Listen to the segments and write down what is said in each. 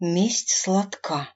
Месть сладка.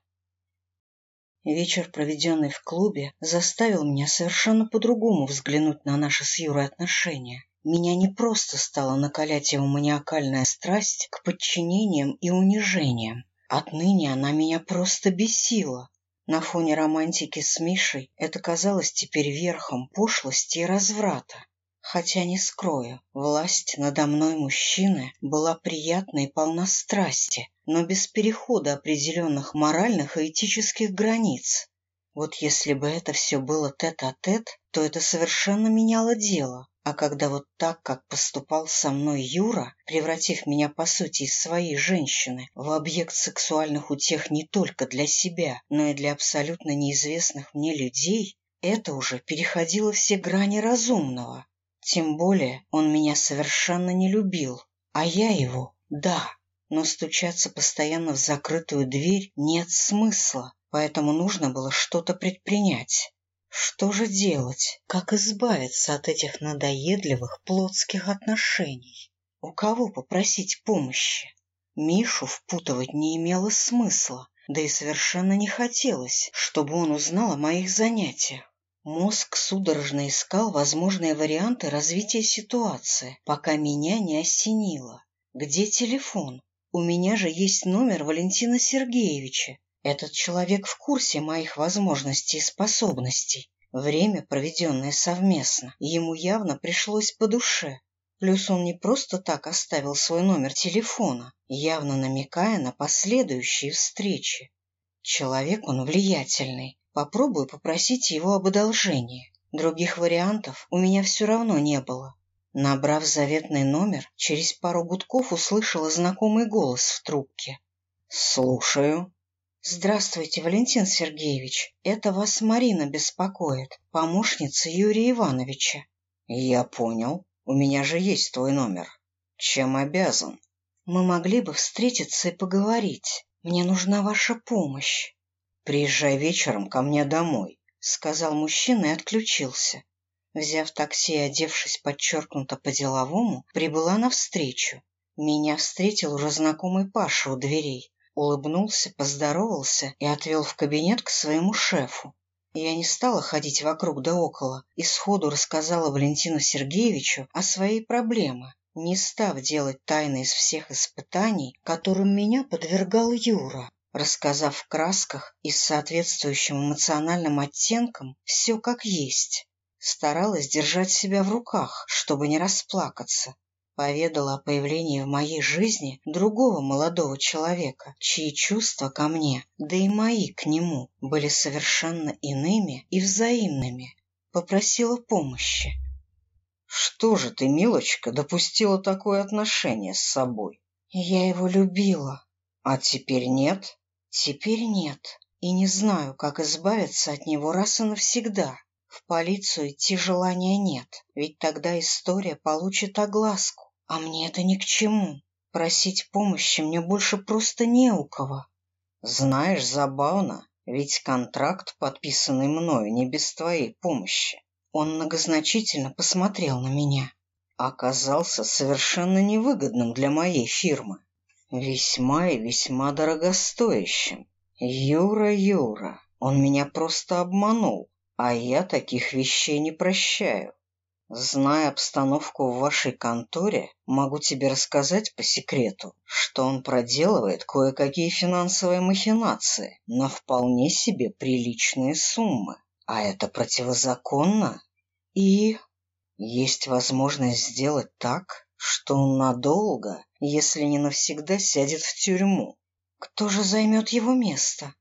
Вечер, проведенный в клубе, заставил меня совершенно по-другому взглянуть на наши с Юрой отношения. Меня не просто стала накалять его маниакальная страсть к подчинениям и унижениям. Отныне она меня просто бесила. На фоне романтики с Мишей это казалось теперь верхом пошлости и разврата. Хотя не скрою, власть надо мной мужчины была приятной и полна страсти, но без перехода определенных моральных и этических границ. Вот если бы это все было тет-а-тет, -тет, то это совершенно меняло дело. А когда вот так, как поступал со мной Юра, превратив меня, по сути, из своей женщины в объект сексуальных утех не только для себя, но и для абсолютно неизвестных мне людей, это уже переходило все грани разумного. Тем более он меня совершенно не любил, а я его — да. Но стучаться постоянно в закрытую дверь нет смысла, поэтому нужно было что-то предпринять. Что же делать? Как избавиться от этих надоедливых плотских отношений? У кого попросить помощи? Мишу впутывать не имело смысла, да и совершенно не хотелось, чтобы он узнал о моих занятиях. Мозг судорожно искал возможные варианты развития ситуации, пока меня не осенило. Где телефон? У меня же есть номер Валентина Сергеевича. Этот человек в курсе моих возможностей и способностей. Время, проведенное совместно, ему явно пришлось по душе. Плюс он не просто так оставил свой номер телефона, явно намекая на последующие встречи. Человек он влиятельный, Попробую попросить его об одолжении. Других вариантов у меня все равно не было. Набрав заветный номер, через пару гудков услышала знакомый голос в трубке. «Слушаю». «Здравствуйте, Валентин Сергеевич. Это вас Марина беспокоит, помощница Юрия Ивановича». «Я понял. У меня же есть твой номер. Чем обязан?» «Мы могли бы встретиться и поговорить. Мне нужна ваша помощь». «Приезжай вечером ко мне домой», — сказал мужчина и отключился. Взяв такси и одевшись подчеркнуто по-деловому, прибыла навстречу. Меня встретил уже знакомый Паша у дверей. Улыбнулся, поздоровался и отвел в кабинет к своему шефу. Я не стала ходить вокруг да около и сходу рассказала Валентину Сергеевичу о своей проблеме, не став делать тайны из всех испытаний, которым меня подвергал Юра рассказав в красках и с соответствующим эмоциональным оттенком все как есть. Старалась держать себя в руках, чтобы не расплакаться. Поведала о появлении в моей жизни другого молодого человека, чьи чувства ко мне, да и мои к нему, были совершенно иными и взаимными. Попросила помощи. «Что же ты, милочка, допустила такое отношение с собой?» «Я его любила». «А теперь нет?» Теперь нет, и не знаю, как избавиться от него раз и навсегда. В полицию идти желания нет, ведь тогда история получит огласку, а мне это ни к чему. Просить помощи мне больше просто не у кого. Знаешь, забавно, ведь контракт, подписанный мною, не без твоей помощи. Он многозначительно посмотрел на меня. Оказался совершенно невыгодным для моей фирмы. Весьма и весьма дорогостоящим. Юра, Юра, он меня просто обманул, а я таких вещей не прощаю. Зная обстановку в вашей конторе, могу тебе рассказать по секрету, что он проделывает кое-какие финансовые махинации на вполне себе приличные суммы. А это противозаконно. И есть возможность сделать так, что он надолго если не навсегда сядет в тюрьму. Кто же займет его место?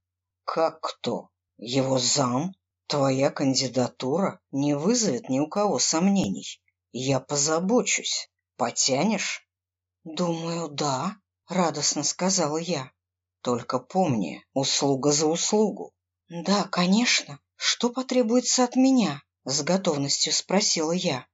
Как кто? Его зам? Твоя кандидатура не вызовет ни у кого сомнений. Я позабочусь. Потянешь? Думаю, да, радостно сказала я. Только помни, услуга за услугу. Да, конечно. Что потребуется от меня? С готовностью спросила я.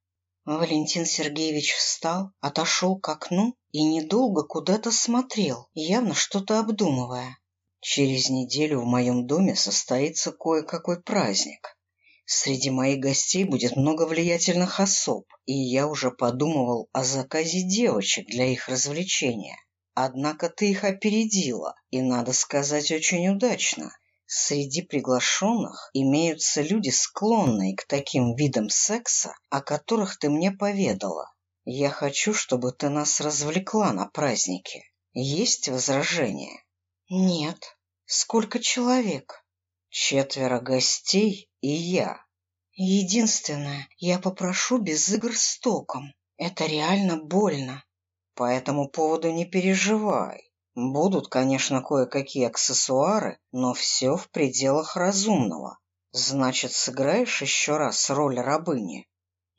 Валентин Сергеевич встал, отошел к окну и недолго куда-то смотрел, явно что-то обдумывая. Через неделю в моем доме состоится кое-какой праздник. Среди моих гостей будет много влиятельных особ, и я уже подумывал о заказе девочек для их развлечения. Однако ты их опередила, и, надо сказать, очень удачно. Среди приглашенных имеются люди, склонные к таким видам секса, о которых ты мне поведала. Я хочу, чтобы ты нас развлекла на празднике. Есть возражения? Нет. Сколько человек? Четверо гостей и я. Единственное, я попрошу без игр с током. Это реально больно. По этому поводу не переживай. Будут, конечно, кое-какие аксессуары, но все в пределах разумного. Значит, сыграешь еще раз роль рабыни?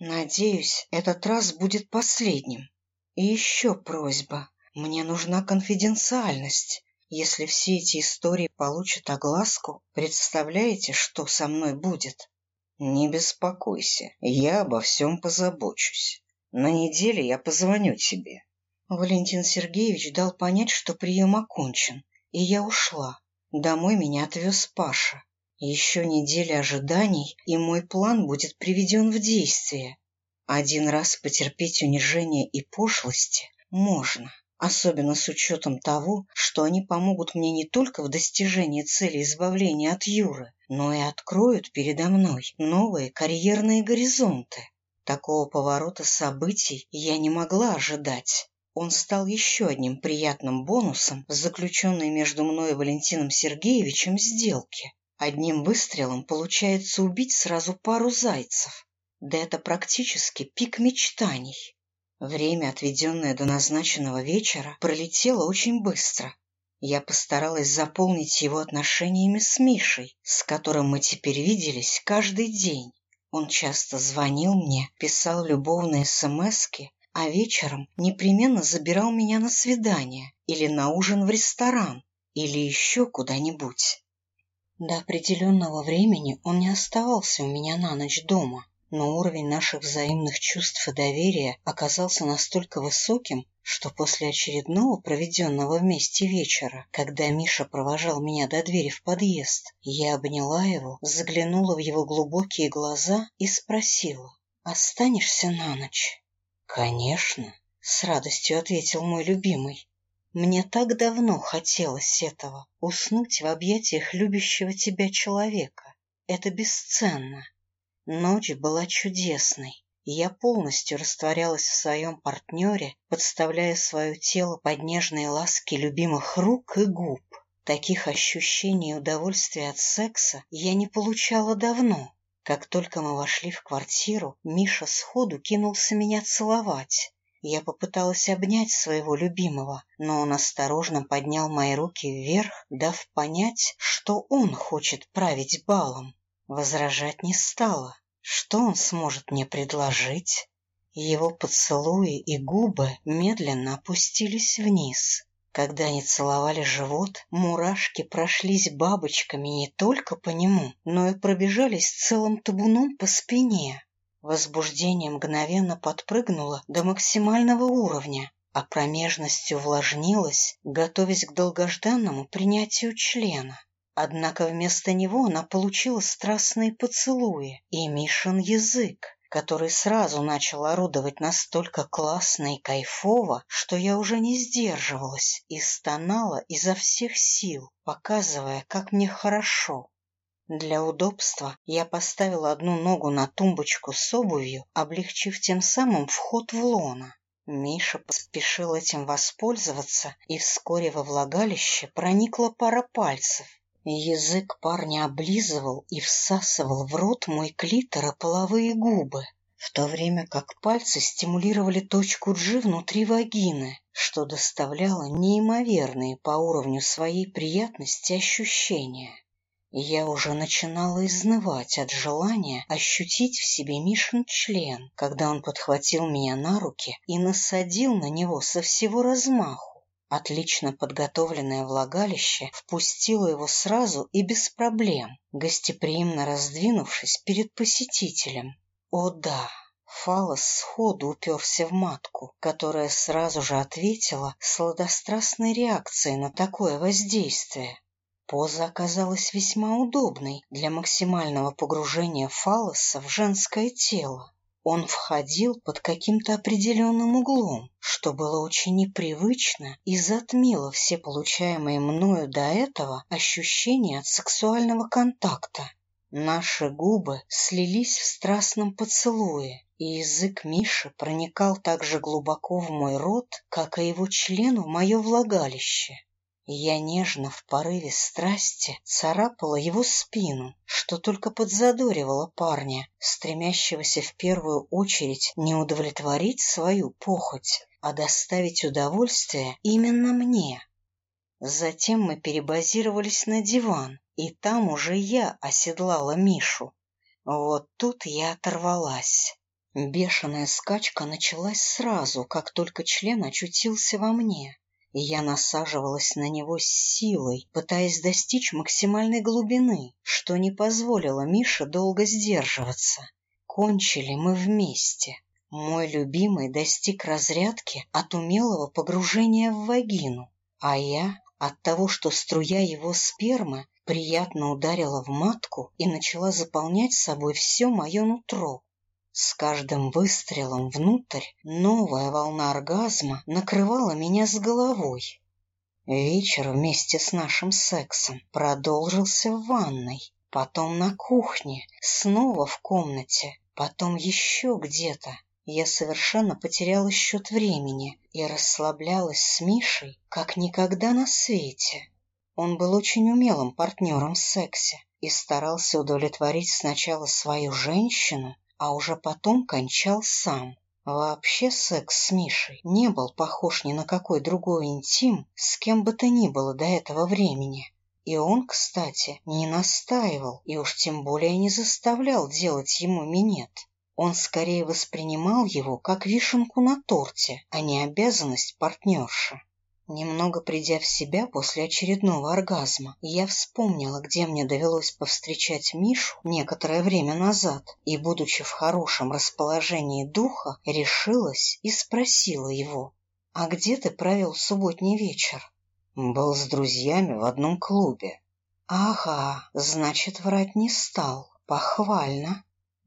Надеюсь, этот раз будет последним. И еще просьба. Мне нужна конфиденциальность. Если все эти истории получат огласку, представляете, что со мной будет? Не беспокойся, я обо всем позабочусь. На неделе я позвоню тебе. Валентин Сергеевич дал понять, что прием окончен, и я ушла. Домой меня отвез Паша. Еще неделя ожиданий, и мой план будет приведен в действие. Один раз потерпеть унижение и пошлости можно, особенно с учетом того, что они помогут мне не только в достижении цели избавления от Юры, но и откроют передо мной новые карьерные горизонты. Такого поворота событий я не могла ожидать. Он стал еще одним приятным бонусом в заключенной между мной и Валентином Сергеевичем сделке. Одним выстрелом получается убить сразу пару зайцев. Да это практически пик мечтаний. Время, отведенное до назначенного вечера, пролетело очень быстро. Я постаралась заполнить его отношениями с Мишей, с которым мы теперь виделись каждый день. Он часто звонил мне, писал любовные смски, а вечером непременно забирал меня на свидание или на ужин в ресторан или еще куда-нибудь. До определенного времени он не оставался у меня на ночь дома, но уровень наших взаимных чувств и доверия оказался настолько высоким, что после очередного проведенного вместе вечера, когда Миша провожал меня до двери в подъезд, я обняла его, заглянула в его глубокие глаза и спросила, «Останешься на ночь?» «Конечно», — с радостью ответил мой любимый. «Мне так давно хотелось этого — уснуть в объятиях любящего тебя человека. Это бесценно». Ночь была чудесной, я полностью растворялась в своем партнере, подставляя свое тело под нежные ласки любимых рук и губ. Таких ощущений и удовольствия от секса я не получала давно. Как только мы вошли в квартиру, Миша сходу кинулся меня целовать. Я попыталась обнять своего любимого, но он осторожно поднял мои руки вверх, дав понять, что он хочет править балом. Возражать не стала. Что он сможет мне предложить? Его поцелуи и губы медленно опустились вниз. Когда они целовали живот, мурашки прошлись бабочками не только по нему, но и пробежались целым табуном по спине. Возбуждение мгновенно подпрыгнуло до максимального уровня, а промежность увлажнилась, готовясь к долгожданному принятию члена. Однако вместо него она получила страстные поцелуи и Мишин язык который сразу начал орудовать настолько классно и кайфово, что я уже не сдерживалась и стонала изо всех сил, показывая, как мне хорошо. Для удобства я поставила одну ногу на тумбочку с обувью, облегчив тем самым вход в лона. Миша поспешил этим воспользоваться, и вскоре во влагалище проникла пара пальцев, Язык парня облизывал и всасывал в рот мой клитор и половые губы, в то время как пальцы стимулировали точку G внутри вагины, что доставляло неимоверные по уровню своей приятности ощущения. Я уже начинала изнывать от желания ощутить в себе Мишин член, когда он подхватил меня на руки и насадил на него со всего размаху. Отлично подготовленное влагалище впустило его сразу и без проблем, гостеприимно раздвинувшись перед посетителем. О да! Фалос сходу уперся в матку, которая сразу же ответила сладострастной реакцией на такое воздействие. Поза оказалась весьма удобной для максимального погружения фалоса в женское тело. Он входил под каким-то определенным углом, что было очень непривычно и затмило все получаемые мною до этого ощущения от сексуального контакта. Наши губы слились в страстном поцелуе, и язык Миши проникал так же глубоко в мой рот, как и его член в мое влагалище. Я нежно в порыве страсти царапала его спину, что только подзадоривало парня, стремящегося в первую очередь не удовлетворить свою похоть, а доставить удовольствие именно мне. Затем мы перебазировались на диван, и там уже я оседлала Мишу. Вот тут я оторвалась. Бешеная скачка началась сразу, как только член очутился во мне, и я насаживалась на него с силой, пытаясь достичь максимальной глубины, что не позволило Мише долго сдерживаться. Кончили мы вместе. Мой любимый достиг разрядки от умелого погружения в вагину, а я от того, что струя его спермы приятно ударила в матку и начала заполнять собой все мое нутро. С каждым выстрелом внутрь новая волна оргазма накрывала меня с головой. Вечер вместе с нашим сексом продолжился в ванной, потом на кухне, снова в комнате, потом еще где-то. Я совершенно потеряла счет времени и расслаблялась с Мишей, как никогда на свете. Он был очень умелым партнером в сексе и старался удовлетворить сначала свою женщину, а уже потом кончал сам. Вообще секс с Мишей не был похож ни на какой другой интим, с кем бы то ни было до этого времени. И он, кстати, не настаивал и уж тем более не заставлял делать ему минет. Он скорее воспринимал его как вишенку на торте, а не обязанность партнерши. Немного придя в себя после очередного оргазма, я вспомнила, где мне довелось повстречать Мишу некоторое время назад, и, будучи в хорошем расположении духа, решилась и спросила его, «А где ты провел субботний вечер?» «Был с друзьями в одном клубе». «Ага, значит, врать не стал. Похвально.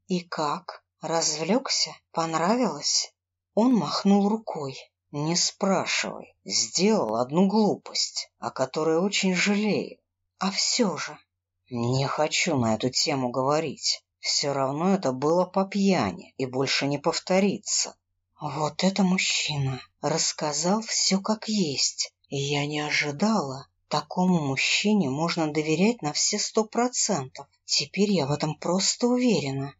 И как? Развлекся? Понравилось?» Он махнул рукой. Не спрашивай. Сделал одну глупость, о которой очень жалею. А все же... Не хочу на эту тему говорить. Все равно это было по пьяни и больше не повторится. Вот это мужчина. Рассказал все как есть. И я не ожидала. Такому мужчине можно доверять на все сто процентов. Теперь я в этом просто уверена.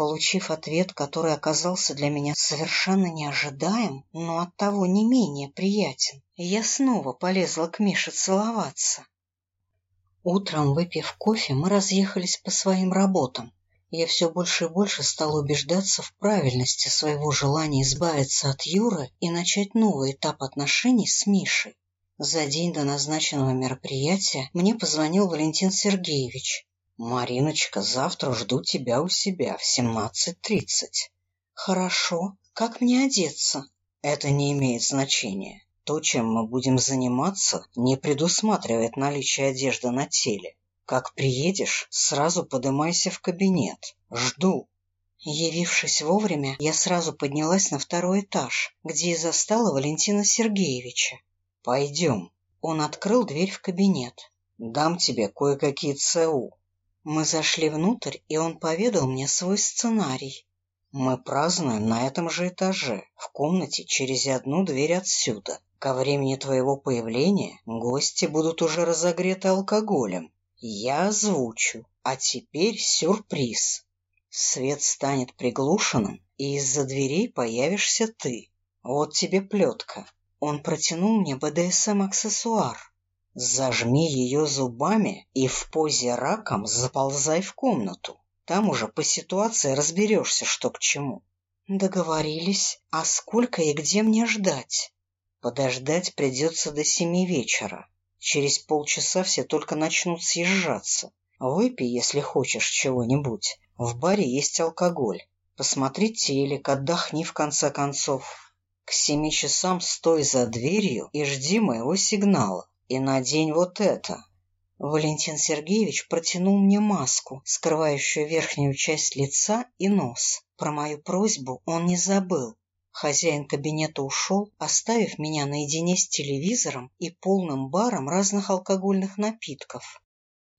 Получив ответ, который оказался для меня совершенно неожидаем, но оттого не менее приятен, я снова полезла к Мише целоваться. Утром, выпив кофе, мы разъехались по своим работам. Я все больше и больше стал убеждаться в правильности своего желания избавиться от Юры и начать новый этап отношений с Мишей. За день до назначенного мероприятия мне позвонил Валентин Сергеевич. «Мариночка, завтра жду тебя у себя в семнадцать тридцать». «Хорошо. Как мне одеться?» «Это не имеет значения. То, чем мы будем заниматься, не предусматривает наличие одежды на теле. Как приедешь, сразу подымайся в кабинет. Жду». Явившись вовремя, я сразу поднялась на второй этаж, где и застала Валентина Сергеевича. «Пойдем». Он открыл дверь в кабинет. «Дам тебе кое-какие ЦУ. Мы зашли внутрь, и он поведал мне свой сценарий. Мы празднуем на этом же этаже, в комнате через одну дверь отсюда. Ко времени твоего появления гости будут уже разогреты алкоголем. Я озвучу, а теперь сюрприз. Свет станет приглушенным, и из-за дверей появишься ты. Вот тебе плетка. Он протянул мне БДСМ-аксессуар. Зажми ее зубами и в позе раком заползай в комнату. Там уже по ситуации разберешься, что к чему. Договорились. А сколько и где мне ждать? Подождать придется до семи вечера. Через полчаса все только начнут съезжаться. Выпей, если хочешь, чего-нибудь. В баре есть алкоголь. Посмотри телек, отдохни в конце концов. К семи часам стой за дверью и жди моего сигнала и надень вот это». Валентин Сергеевич протянул мне маску, скрывающую верхнюю часть лица и нос. Про мою просьбу он не забыл. Хозяин кабинета ушел, оставив меня наедине с телевизором и полным баром разных алкогольных напитков.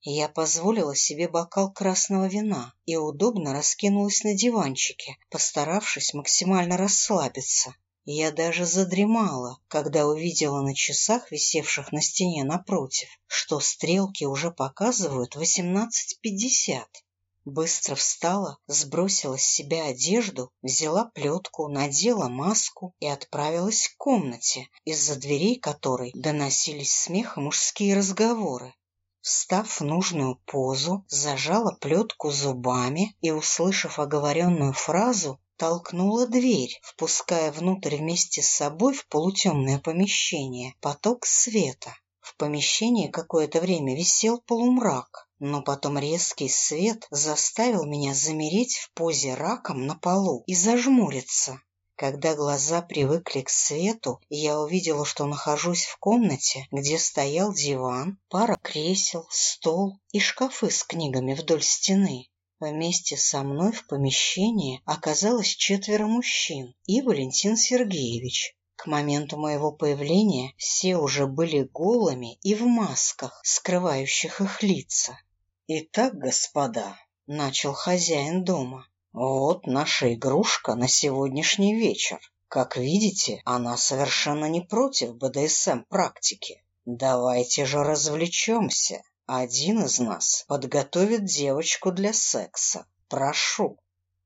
Я позволила себе бокал красного вина и удобно раскинулась на диванчике, постаравшись максимально расслабиться. Я даже задремала, когда увидела на часах, висевших на стене напротив, что стрелки уже показывают восемнадцать пятьдесят. Быстро встала, сбросила с себя одежду, взяла плетку, надела маску и отправилась к комнате, из-за дверей которой доносились смех и мужские разговоры. Встав в нужную позу, зажала плетку зубами и, услышав оговоренную фразу, толкнула дверь, впуская внутрь вместе с собой в полутемное помещение поток света. В помещении какое-то время висел полумрак, но потом резкий свет заставил меня замереть в позе раком на полу и зажмуриться. Когда глаза привыкли к свету, я увидела, что нахожусь в комнате, где стоял диван, пара кресел, стол и шкафы с книгами вдоль стены. Вместе со мной в помещении оказалось четверо мужчин и Валентин Сергеевич. К моменту моего появления все уже были голыми и в масках, скрывающих их лица. «Итак, господа», — начал хозяин дома, вот наша игрушка на сегодняшний вечер. Как видите, она совершенно не против БДСМ-практики. Давайте же развлечемся. Один из нас подготовит девочку для секса. Прошу.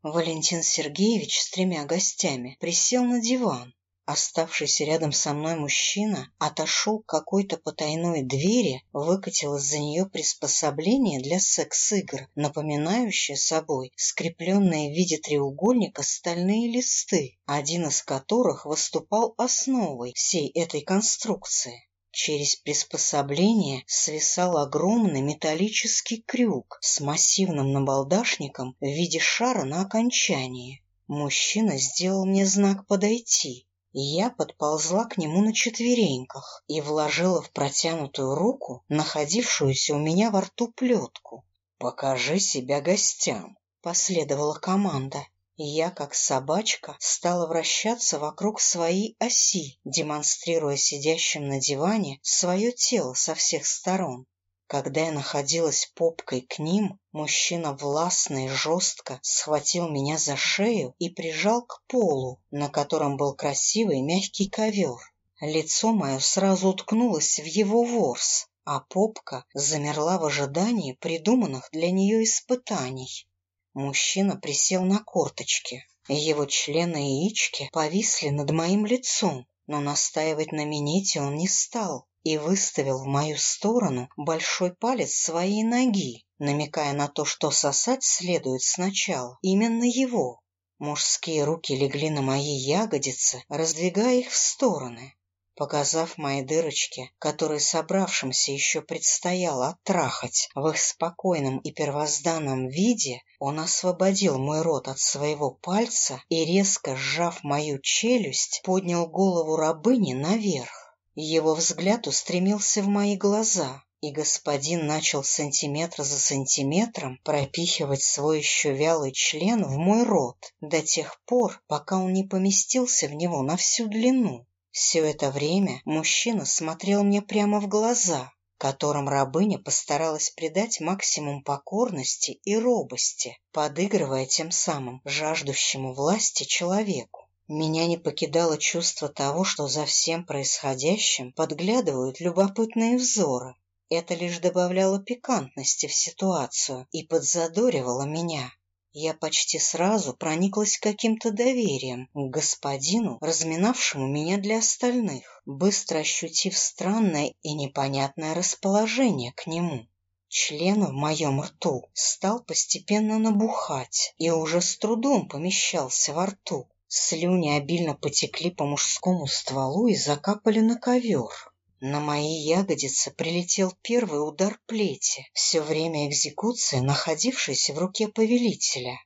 Валентин Сергеевич с тремя гостями присел на диван, Оставшийся рядом со мной мужчина отошел к какой-то потайной двери, выкатил из-за нее приспособление для секс-игр, напоминающее собой скрепленные в виде треугольника стальные листы, один из которых выступал основой всей этой конструкции. Через приспособление свисал огромный металлический крюк с массивным набалдашником в виде шара на окончании. Мужчина сделал мне знак подойти, я подползла к нему на четвереньках и вложила в протянутую руку находившуюся у меня во рту плетку. «Покажи себя гостям», — последовала команда. Я, как собачка, стала вращаться вокруг своей оси, демонстрируя сидящим на диване свое тело со всех сторон. Когда я находилась попкой к ним, мужчина властно и жестко схватил меня за шею и прижал к полу, на котором был красивый мягкий ковер. Лицо мое сразу уткнулось в его ворс, а попка замерла в ожидании придуманных для нее испытаний. Мужчина присел на корточки. Его члены и яички повисли над моим лицом, но настаивать на минете он не стал и выставил в мою сторону большой палец своей ноги, намекая на то, что сосать следует сначала именно его. Мужские руки легли на мои ягодицы, раздвигая их в стороны. Показав мои дырочки, которые собравшимся еще предстояло оттрахать в их спокойном и первозданном виде, он освободил мой рот от своего пальца и, резко сжав мою челюсть, поднял голову рабыни наверх. Его взгляд устремился в мои глаза, и господин начал сантиметр за сантиметром пропихивать свой еще вялый член в мой рот до тех пор, пока он не поместился в него на всю длину. Все это время мужчина смотрел мне прямо в глаза, которым рабыня постаралась придать максимум покорности и робости, подыгрывая тем самым жаждущему власти человеку. Меня не покидало чувство того, что за всем происходящим подглядывают любопытные взоры. Это лишь добавляло пикантности в ситуацию и подзадоривало меня. Я почти сразу прониклась каким-то доверием к господину, разминавшему меня для остальных, быстро ощутив странное и непонятное расположение к нему. Член в моем рту стал постепенно набухать и уже с трудом помещался во рту. Слюни обильно потекли по мужскому стволу и закапали на ковер. На мои ягодицы прилетел первый удар плети, все время экзекуции, находившейся в руке повелителя.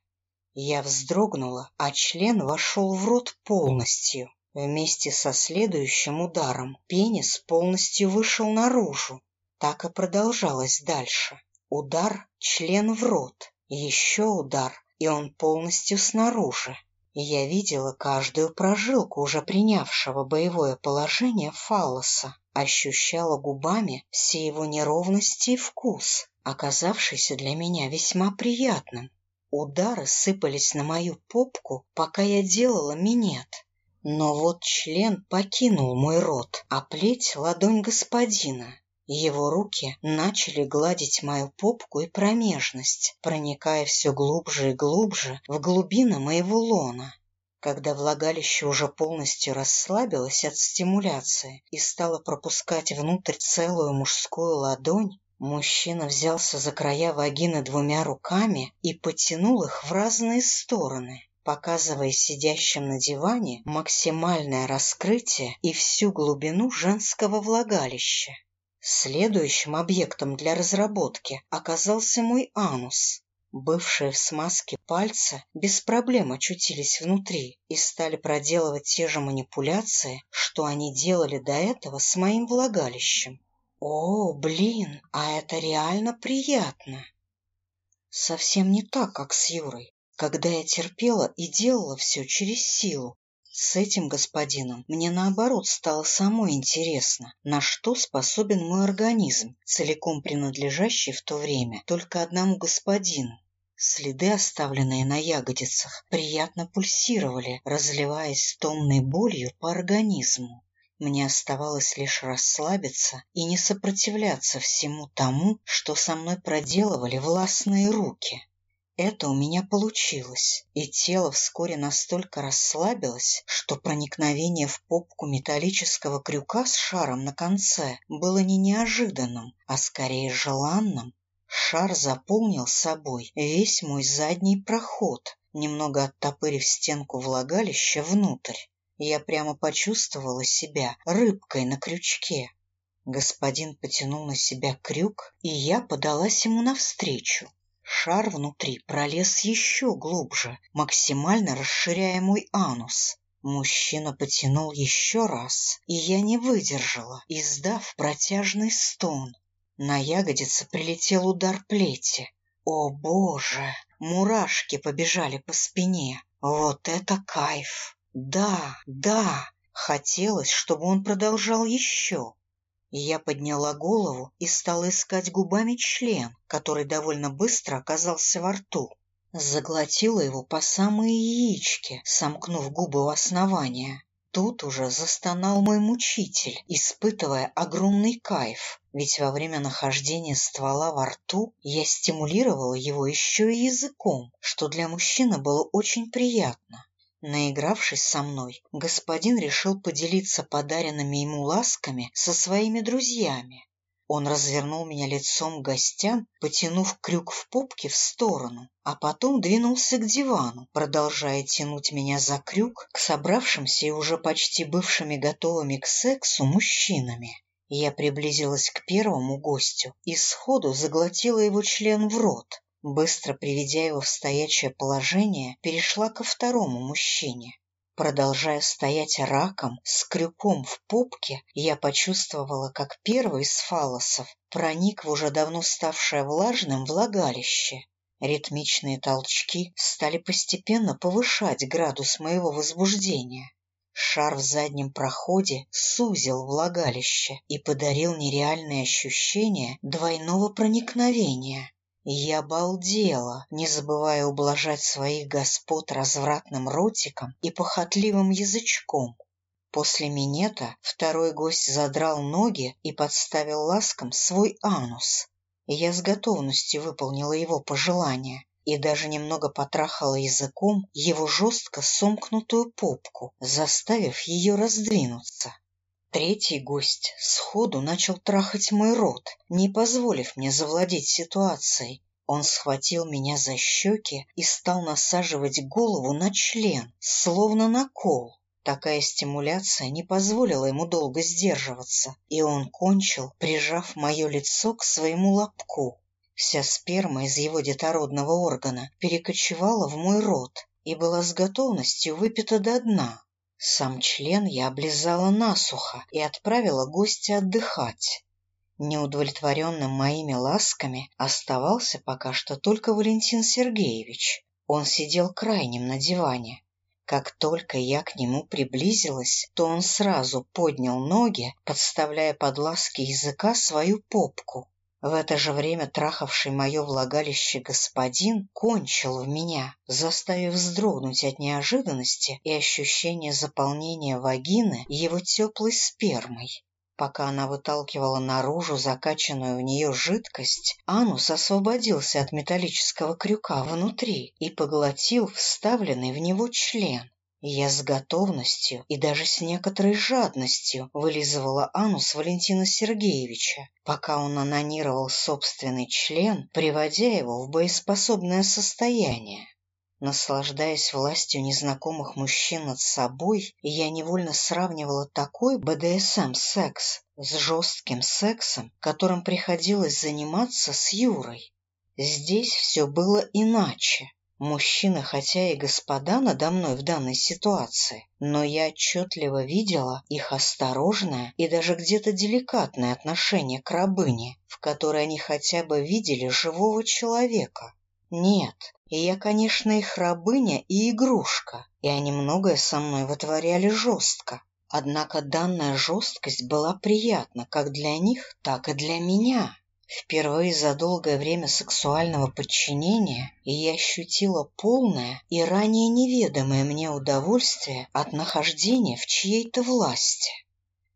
Я вздрогнула, а член вошел в рот полностью. Вместе со следующим ударом пенис полностью вышел наружу. Так и продолжалось дальше. Удар, член в рот, еще удар, и он полностью снаружи. Я видела каждую прожилку уже принявшего боевое положение фаллоса, ощущала губами все его неровности и вкус, оказавшийся для меня весьма приятным. Удары сыпались на мою попку, пока я делала минет. Но вот член покинул мой рот, а плеть — ладонь господина. Его руки начали гладить мою попку и промежность, проникая все глубже и глубже в глубины моего лона. Когда влагалище уже полностью расслабилось от стимуляции и стало пропускать внутрь целую мужскую ладонь, мужчина взялся за края вагины двумя руками и потянул их в разные стороны, показывая сидящим на диване максимальное раскрытие и всю глубину женского влагалища. Следующим объектом для разработки оказался мой анус. Бывшие в смазке пальцы без проблем очутились внутри и стали проделывать те же манипуляции, что они делали до этого с моим влагалищем. О, блин, а это реально приятно. Совсем не так, как с Юрой, когда я терпела и делала все через силу, с этим господином мне наоборот стало самой интересно, на что способен мой организм, целиком принадлежащий в то время только одному господину. Следы, оставленные на ягодицах, приятно пульсировали, разливаясь томной болью по организму. Мне оставалось лишь расслабиться и не сопротивляться всему тому, что со мной проделывали властные руки. Это у меня получилось, и тело вскоре настолько расслабилось, что проникновение в попку металлического крюка с шаром на конце было не неожиданным, а скорее желанным. Шар заполнил собой весь мой задний проход, немного оттопырив стенку влагалища внутрь. Я прямо почувствовала себя рыбкой на крючке. Господин потянул на себя крюк, и я подалась ему навстречу. Шар внутри пролез еще глубже, максимально расширяя мой анус. Мужчина потянул еще раз, и я не выдержала, издав протяжный стон. На ягодице прилетел удар плети. О, боже! Мурашки побежали по спине. Вот это кайф! Да, да! Хотелось, чтобы он продолжал еще. Я подняла голову и стала искать губами член, который довольно быстро оказался во рту. Заглотила его по самые яички, сомкнув губы у основания. Тут уже застонал мой мучитель, испытывая огромный кайф, ведь во время нахождения ствола во рту я стимулировала его еще и языком, что для мужчины было очень приятно. Наигравшись со мной, господин решил поделиться подаренными ему ласками со своими друзьями. Он развернул меня лицом к гостям, потянув крюк в попке в сторону, а потом двинулся к дивану, продолжая тянуть меня за крюк к собравшимся и уже почти бывшими готовыми к сексу мужчинами. Я приблизилась к первому гостю и сходу заглотила его член в рот, Быстро приведя его в стоячее положение, перешла ко второму мужчине. Продолжая стоять раком с крюком в попке, я почувствовала, как первый из фалосов проник в уже давно ставшее влажным влагалище. Ритмичные толчки стали постепенно повышать градус моего возбуждения. Шар в заднем проходе сузил влагалище и подарил нереальное ощущение двойного проникновения. Я балдела, не забывая ублажать своих господ развратным ротиком и похотливым язычком. После минета второй гость задрал ноги и подставил ласком свой анус. Я с готовностью выполнила его пожелание и даже немного потрахала языком его жестко сомкнутую попку, заставив ее раздвинуться. Третий гость сходу начал трахать мой рот, не позволив мне завладеть ситуацией. Он схватил меня за щеки и стал насаживать голову на член, словно на кол. Такая стимуляция не позволила ему долго сдерживаться, и он кончил, прижав мое лицо к своему лобку. Вся сперма из его детородного органа перекочевала в мой рот и была с готовностью выпита до дна. Сам член я облизала насухо и отправила гостя отдыхать. Неудовлетворенным моими ласками оставался пока что только Валентин Сергеевич. Он сидел крайним на диване. Как только я к нему приблизилась, то он сразу поднял ноги, подставляя под ласки языка свою попку. В это же время трахавший мое влагалище господин кончил в меня, заставив вздрогнуть от неожиданности и ощущения заполнения вагины его теплой спермой. Пока она выталкивала наружу закачанную в нее жидкость, анус освободился от металлического крюка внутри и поглотил вставленный в него член. Я с готовностью и даже с некоторой жадностью вылизывала анус Валентина Сергеевича, пока он анонировал собственный член, приводя его в боеспособное состояние. Наслаждаясь властью незнакомых мужчин над собой, я невольно сравнивала такой БДСМ-секс с жестким сексом, которым приходилось заниматься с Юрой. Здесь все было иначе. Мужчины, хотя и господа надо мной в данной ситуации, но я отчетливо видела их осторожное и даже где-то деликатное отношение к рабыне, в которой они хотя бы видели живого человека. Нет, я, конечно, их рабыня и игрушка, и они многое со мной вытворяли жестко. Однако данная жесткость была приятна как для них, так и для меня. Впервые за долгое время сексуального подчинения я ощутила полное и ранее неведомое мне удовольствие от нахождения в чьей-то власти.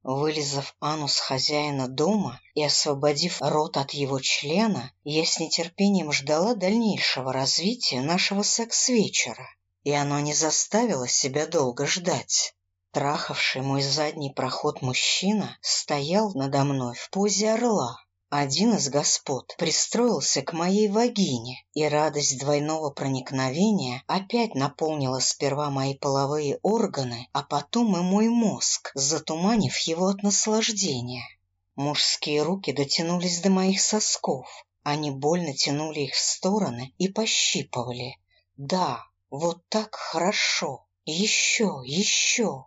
Вылизав анус хозяина дома и освободив рот от его члена, я с нетерпением ждала дальнейшего развития нашего секс-вечера, и оно не заставило себя долго ждать. Трахавший мой задний проход мужчина стоял надо мной в позе орла, один из господ пристроился к моей вагине, и радость двойного проникновения опять наполнила сперва мои половые органы, а потом и мой мозг, затуманив его от наслаждения. Мужские руки дотянулись до моих сосков. Они больно тянули их в стороны и пощипывали. Да, вот так хорошо. Еще, еще.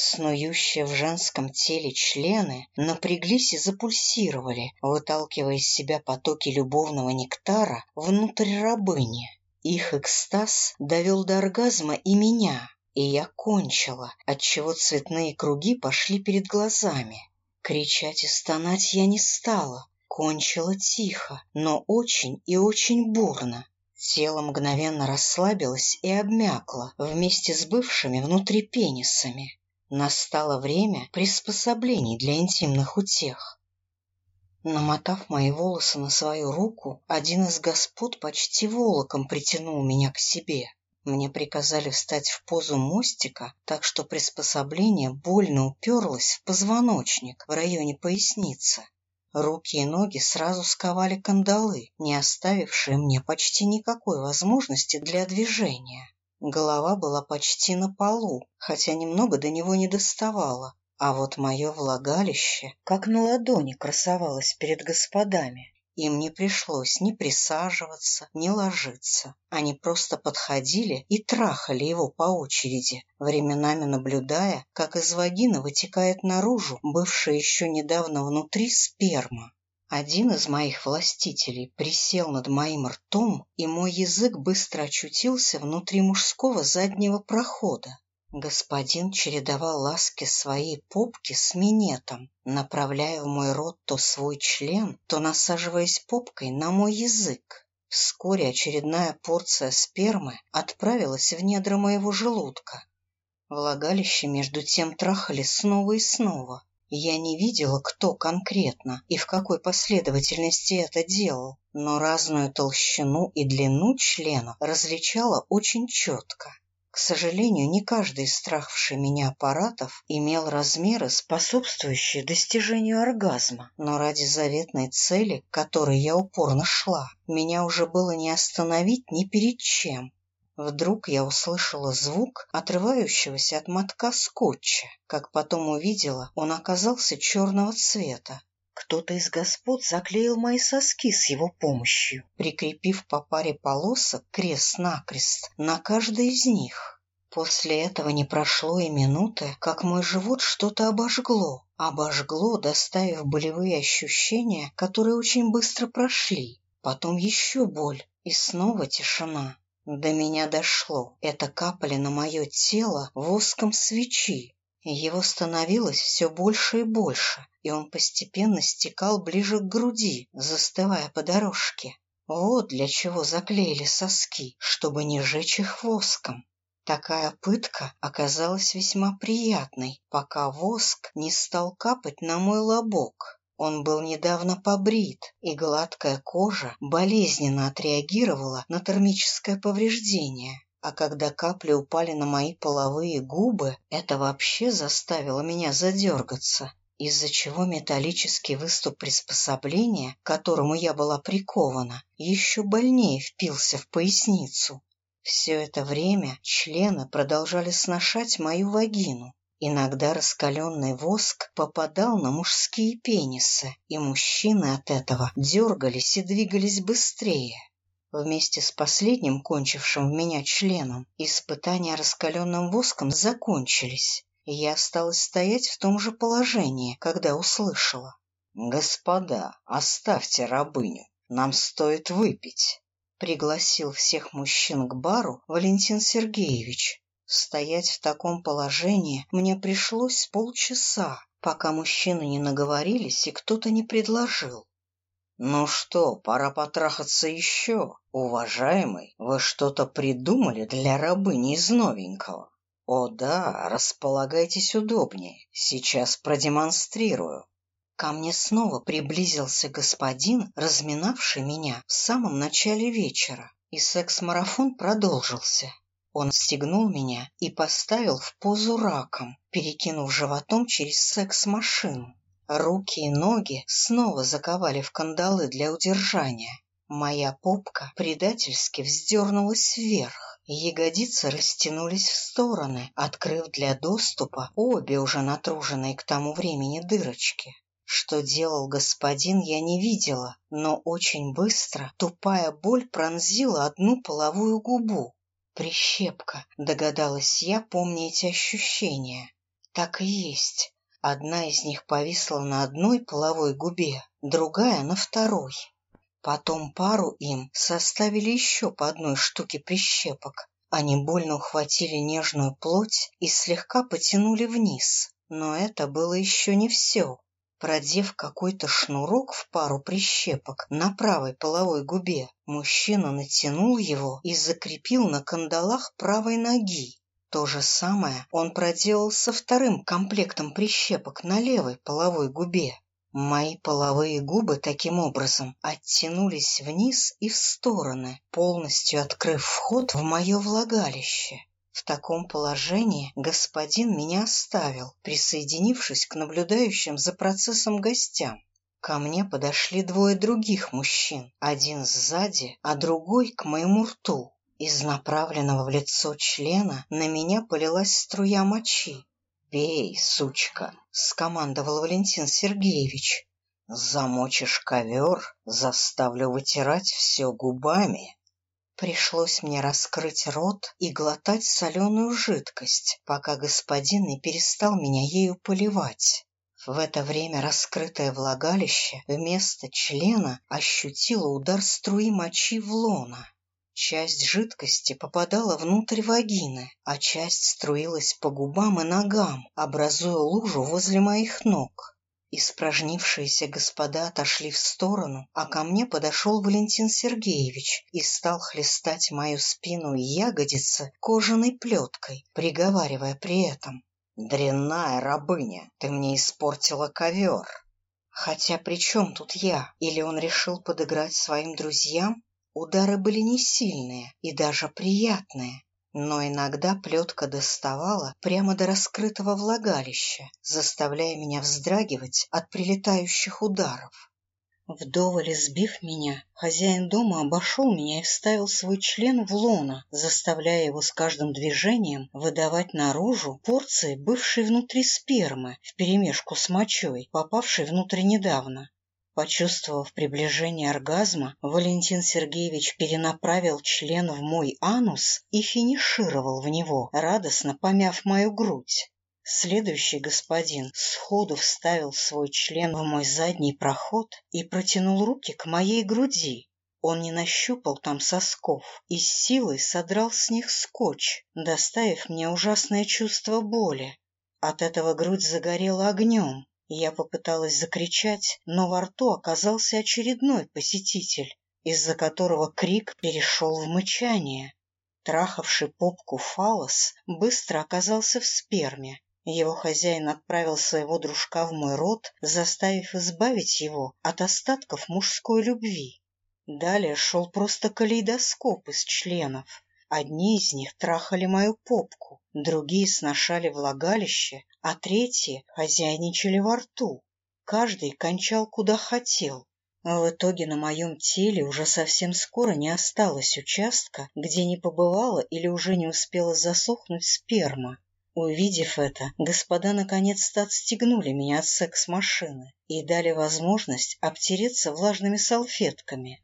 Снующие в женском теле члены напряглись и запульсировали, выталкивая из себя потоки любовного нектара внутрь рабыни. Их экстаз довел до оргазма и меня, и я кончила, отчего цветные круги пошли перед глазами. Кричать и стонать я не стала, кончила тихо, но очень и очень бурно. Тело мгновенно расслабилось и обмякло вместе с бывшими внутри пенисами. Настало время приспособлений для интимных утех. Намотав мои волосы на свою руку, один из господ почти волоком притянул меня к себе. Мне приказали встать в позу мостика, так что приспособление больно уперлось в позвоночник в районе поясницы. Руки и ноги сразу сковали кандалы, не оставившие мне почти никакой возможности для движения. Голова была почти на полу, хотя немного до него не доставала, а вот мое влагалище как на ладони красовалось перед господами. Им не пришлось ни присаживаться, ни ложиться. Они просто подходили и трахали его по очереди, временами наблюдая, как из вагины вытекает наружу бывшая еще недавно внутри сперма. Один из моих властителей присел над моим ртом, и мой язык быстро очутился внутри мужского заднего прохода. Господин чередовал ласки своей попки с минетом, направляя в мой рот то свой член, то насаживаясь попкой на мой язык. Вскоре очередная порция спермы отправилась в недра моего желудка. Влагалище между тем трахали снова и снова. Я не видела, кто конкретно и в какой последовательности это делал, но разную толщину и длину члена различала очень четко. К сожалению, не каждый из страхавший меня аппаратов имел размеры, способствующие достижению оргазма, но ради заветной цели, к которой я упорно шла, меня уже было не остановить ни перед чем. Вдруг я услышала звук отрывающегося от мотка скотча. Как потом увидела, он оказался черного цвета. Кто-то из господ заклеил мои соски с его помощью, прикрепив по паре полосок крест-накрест на каждой из них. После этого не прошло и минуты, как мой живот что-то обожгло, Обожгло, доставив болевые ощущения, которые очень быстро прошли. Потом еще боль и снова тишина. До меня дошло. Это капали на мое тело воском свечи. Его становилось все больше и больше, и он постепенно стекал ближе к груди, застывая по дорожке. Вот для чего заклеили соски, чтобы не жечь их воском. Такая пытка оказалась весьма приятной, пока воск не стал капать на мой лобок. Он был недавно побрит, и гладкая кожа болезненно отреагировала на термическое повреждение. А когда капли упали на мои половые губы, это вообще заставило меня задергаться, из-за чего металлический выступ приспособления, к которому я была прикована, еще больнее впился в поясницу. Все это время члены продолжали сношать мою вагину. Иногда раскаленный воск попадал на мужские пенисы, и мужчины от этого дергались и двигались быстрее. Вместе с последним кончившим в меня членом испытания раскаленным воском закончились, я осталась стоять в том же положении, когда услышала. «Господа, оставьте рабыню, нам стоит выпить», — пригласил всех мужчин к бару Валентин Сергеевич. Стоять в таком положении мне пришлось полчаса, пока мужчины не наговорились и кто-то не предложил. «Ну что, пора потрахаться еще. Уважаемый, вы что-то придумали для рабыни из новенького?» «О да, располагайтесь удобнее. Сейчас продемонстрирую». Ко мне снова приблизился господин, разминавший меня в самом начале вечера, и секс-марафон продолжился. Он стегнул меня и поставил в позу раком, перекинув животом через секс-машину. Руки и ноги снова заковали в кандалы для удержания. Моя попка предательски вздернулась вверх, ягодицы растянулись в стороны, открыв для доступа обе уже натруженные к тому времени дырочки. Что делал господин, я не видела, но очень быстро тупая боль пронзила одну половую губу. Прищепка, догадалась я, помня эти ощущения. Так и есть. Одна из них повисла на одной половой губе, другая — на второй. Потом пару им составили еще по одной штуке прищепок. Они больно ухватили нежную плоть и слегка потянули вниз. Но это было еще не все. Продев какой-то шнурок в пару прищепок на правой половой губе, мужчина натянул его и закрепил на кандалах правой ноги. То же самое он проделал со вторым комплектом прищепок на левой половой губе. Мои половые губы таким образом оттянулись вниз и в стороны, полностью открыв вход в мое влагалище. В таком положении господин меня оставил, присоединившись к наблюдающим за процессом гостям. Ко мне подошли двое других мужчин, один сзади, а другой к моему рту. Из направленного в лицо члена на меня полилась струя мочи. «Пей, сучка!» — скомандовал Валентин Сергеевич. «Замочишь ковер, заставлю вытирать все губами». Пришлось мне раскрыть рот и глотать соленую жидкость, пока господин не перестал меня ею поливать. В это время раскрытое влагалище вместо члена ощутило удар струи мочи в лона. Часть жидкости попадала внутрь вагины, а часть струилась по губам и ногам, образуя лужу возле моих ног. Испражнившиеся господа отошли в сторону, а ко мне подошел Валентин Сергеевич и стал хлестать мою спину и ягодицы кожаной плеткой, приговаривая при этом. «Дрянная рабыня, ты мне испортила ковер!» Хотя при чем тут я? Или он решил подыграть своим друзьям? Удары были не сильные и даже приятные, но иногда плетка доставала прямо до раскрытого влагалища, заставляя меня вздрагивать от прилетающих ударов. Вдоволь избив меня, хозяин дома обошел меня и вставил свой член в лоно, заставляя его с каждым движением выдавать наружу порции, бывшей внутри спермы, вперемешку с мочой, попавшей внутрь недавно. Почувствовав приближение оргазма, Валентин Сергеевич перенаправил член в мой анус и финишировал в него, радостно помяв мою грудь. Следующий господин сходу вставил свой член в мой задний проход и протянул руки к моей груди. Он не нащупал там сосков и с силой содрал с них скотч, доставив мне ужасное чувство боли. От этого грудь загорела огнем. Я попыталась закричать, но во рту оказался очередной посетитель, из-за которого крик перешел в мычание. Трахавший попку фалос быстро оказался в сперме, его хозяин отправил своего дружка в мой рот, заставив избавить его от остатков мужской любви. Далее шел просто калейдоскоп из членов. Одни из них трахали мою попку, другие сношали влагалище, а третьи хозяйничали во рту. Каждый кончал куда хотел. В итоге на моем теле уже совсем скоро не осталось участка, где не побывала или уже не успела засохнуть сперма. Увидев это, господа наконец-то отстегнули меня от секс-машины и дали возможность обтереться влажными салфетками.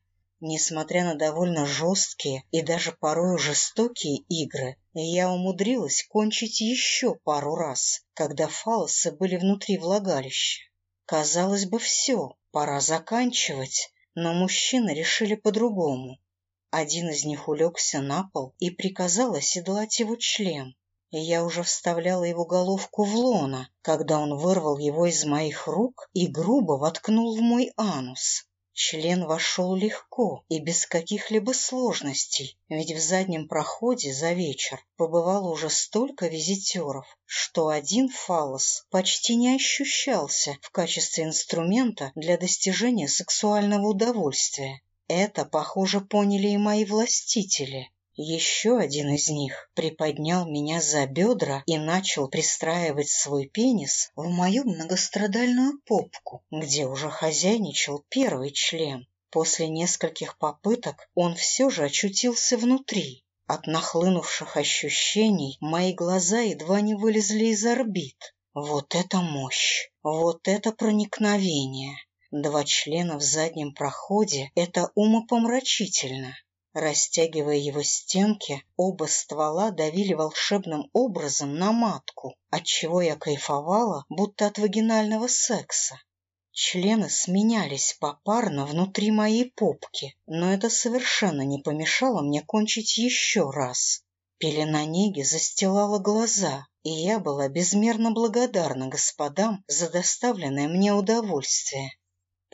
Несмотря на довольно жесткие и даже порой жестокие игры, я умудрилась кончить еще пару раз, когда фалосы были внутри влагалища. Казалось бы, все, пора заканчивать, но мужчины решили по-другому. Один из них улегся на пол и приказал оседлать его член, я уже вставляла его головку в лона, когда он вырвал его из моих рук и грубо воткнул в мой анус. Член вошел легко и без каких-либо сложностей, ведь в заднем проходе за вечер побывало уже столько визитеров, что один фалос почти не ощущался в качестве инструмента для достижения сексуального удовольствия. Это, похоже, поняли и мои властители. Еще один из них приподнял меня за бедра и начал пристраивать свой пенис в мою многострадальную попку, где уже хозяйничал первый член. После нескольких попыток он все же очутился внутри. От нахлынувших ощущений мои глаза едва не вылезли из орбит. Вот это мощь! Вот это проникновение! Два члена в заднем проходе — это умопомрачительно. Растягивая его стенки, оба ствола давили волшебным образом на матку, отчего я кайфовала, будто от вагинального секса. Члены сменялись попарно внутри моей попки, но это совершенно не помешало мне кончить еще раз. Пелена неги застилала глаза, и я была безмерно благодарна господам за доставленное мне удовольствие.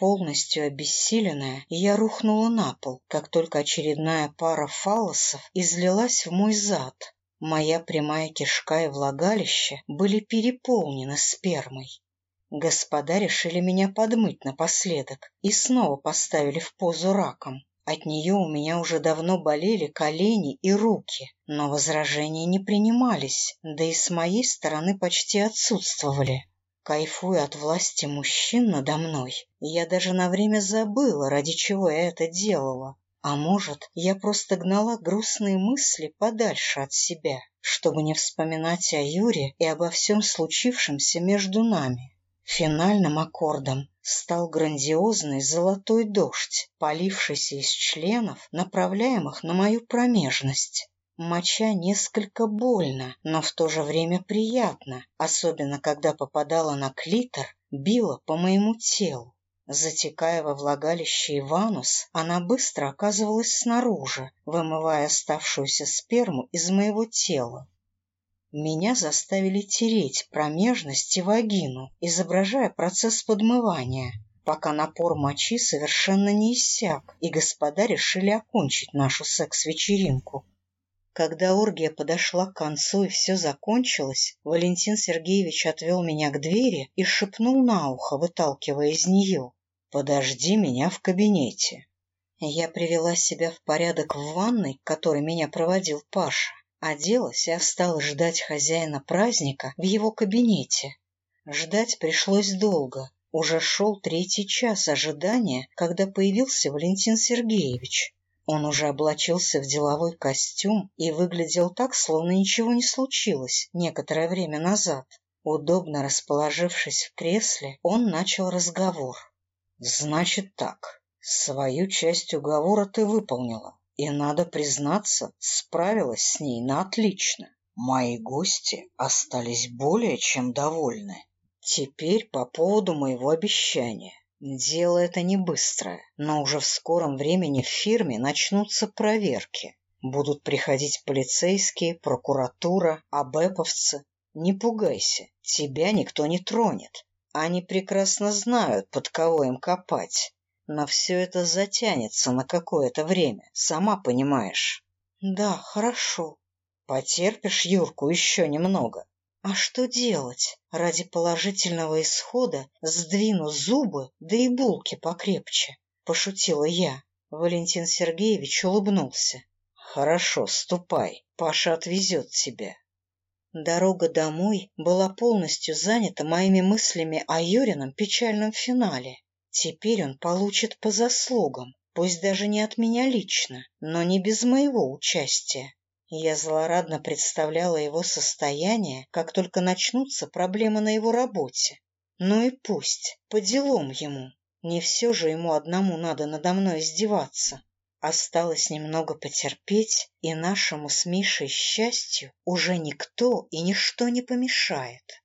Полностью обессиленная, я рухнула на пол, как только очередная пара фалосов излилась в мой зад. Моя прямая кишка и влагалище были переполнены спермой. Господа решили меня подмыть напоследок и снова поставили в позу раком. От нее у меня уже давно болели колени и руки, но возражения не принимались, да и с моей стороны почти отсутствовали. Кайфуя от власти мужчин надо мной, я даже на время забыла, ради чего я это делала. А может, я просто гнала грустные мысли подальше от себя, чтобы не вспоминать о Юре и обо всем случившемся между нами. Финальным аккордом стал грандиозный золотой дождь, полившийся из членов, направляемых на мою промежность. Моча несколько больно, но в то же время приятно, особенно когда попадала на клитор, била по моему телу. Затекая во влагалище и ванус, она быстро оказывалась снаружи, вымывая оставшуюся сперму из моего тела. Меня заставили тереть промежность и вагину, изображая процесс подмывания, пока напор мочи совершенно не иссяк, и господа решили окончить нашу секс-вечеринку. Когда оргия подошла к концу и все закончилось, Валентин Сергеевич отвел меня к двери и шепнул на ухо, выталкивая из нее. «Подожди меня в кабинете». Я привела себя в порядок в ванной, которой меня проводил Паша, оделась и осталась ждать хозяина праздника в его кабинете. Ждать пришлось долго. Уже шел третий час ожидания, когда появился Валентин Сергеевич. Он уже облачился в деловой костюм и выглядел так, словно ничего не случилось некоторое время назад. Удобно расположившись в кресле, он начал разговор. «Значит так, свою часть уговора ты выполнила, и, надо признаться, справилась с ней на отлично. Мои гости остались более чем довольны. Теперь по поводу моего обещания. Дело это не быстрое, но уже в скором времени в фирме начнутся проверки. Будут приходить полицейские, прокуратура, абэповцы. Не пугайся, тебя никто не тронет. Они прекрасно знают, под кого им копать. Но все это затянется на какое-то время, сама понимаешь. Да, хорошо. Потерпишь Юрку еще немного. А что делать? Ради положительного исхода сдвину зубы, да и булки покрепче, пошутила я. Валентин Сергеевич улыбнулся. Хорошо, ступай, Паша отвезет тебя. Дорога домой была полностью занята моими мыслями о Юрином печальном финале. Теперь он получит по заслугам, пусть даже не от меня лично, но не без моего участия. Я злорадно представляла его состояние, как только начнутся проблемы на его работе. Ну и пусть, по делам ему. Не все же ему одному надо надо мной издеваться. Осталось немного потерпеть, и нашему с Мишей счастью уже никто и ничто не помешает.